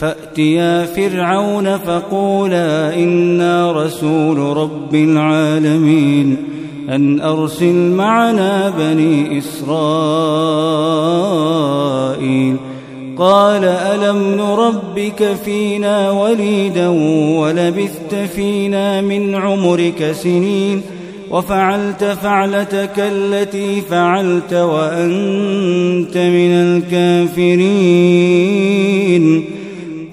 فأتيا فرعون فقولا إنا رسول رب العالمين أن أرسل معنا بني إسرائيل قال ألم نربك فينا وليدا ولبثت فينا من عمرك سنين وفعلت فعلتك التي فعلت وأنت من الكافرين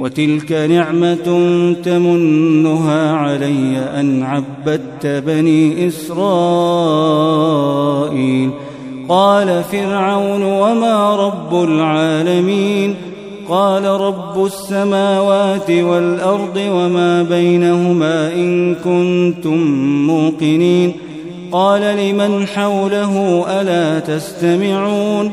وتلك نعمة تمنها علي أن عبدت بني إسرائيل. قال فرعون وما رب العالمين؟ قال رب السماوات والأرض وما بينهما إن كنتم موقنين. قال لمن حوله ألا تستمعون؟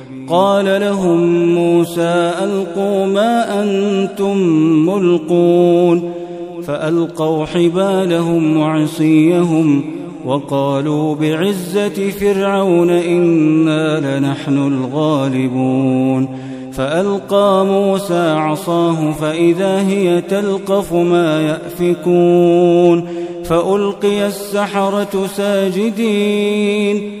قال لهم موسى ألقوا ما أنتم ملقون فألقوا حبالهم وعصيهم وقالوا بعزة فرعون إنا لنحن الغالبون فألقى موسى عصاه فإذا هي تلقف ما يأفكون فألقي السحرة ساجدين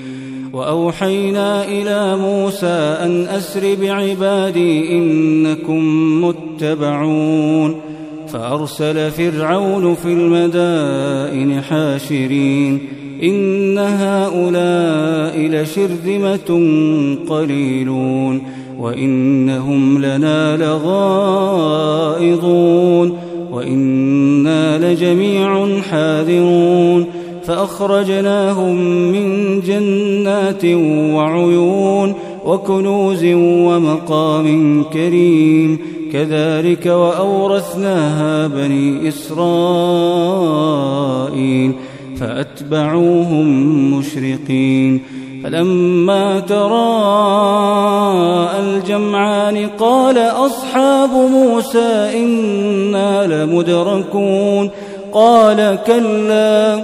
وأوحينا إلى موسى أن أسر بعبادي إنكم متبعون فأرسل فرعون في المدائن حاشرين إن هؤلاء لشرذمة قليلون وإنهم لنا لغائظون وإنا لجميع حاذرون فأخرجناهم من جنات وعيون وكنوز ومقام كريم. كذلك وأورثناها بني إسرائيل فأتبعوهم مشرقين. فلما تراءى الجمعان قال أصحاب موسى إنا لمدركون. قال كلا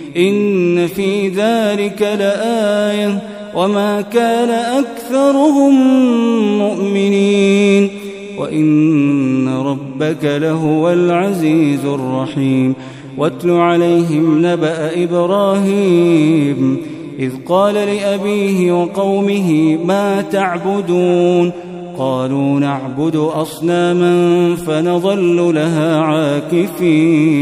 إن في ذلك لآية وما كان أكثرهم مؤمنين وإن ربك لهو العزيز الرحيم واتل عليهم نبأ إبراهيم إذ قال لأبيه وقومه ما تعبدون قالوا نعبد أصناما فنظل لها عاكفين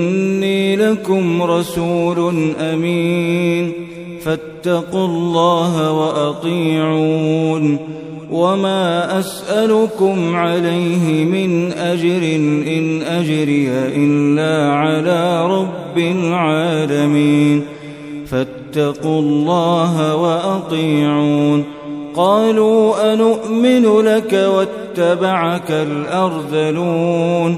لكم رسول أمين. فاتقوا الله وأطيعون. وما أسألكم عليه من أجر إن أجري إلا على رب العالمين. فاتقوا الله وأطيعون. قالوا أنؤمن لك واتبعك الأرذلون.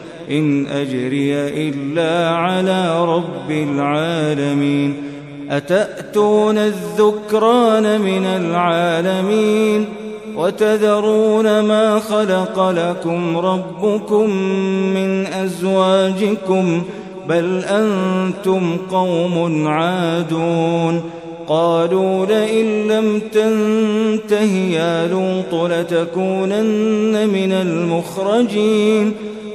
إن أجري إلا على رب العالمين. أتأتون الذكران من العالمين؟ وتذرون ما خلق لكم ربكم من أزواجكم؟ بل أنتم قوم عادون. قالوا لئن لم تنته يا لوط لتكونن من المخرجين.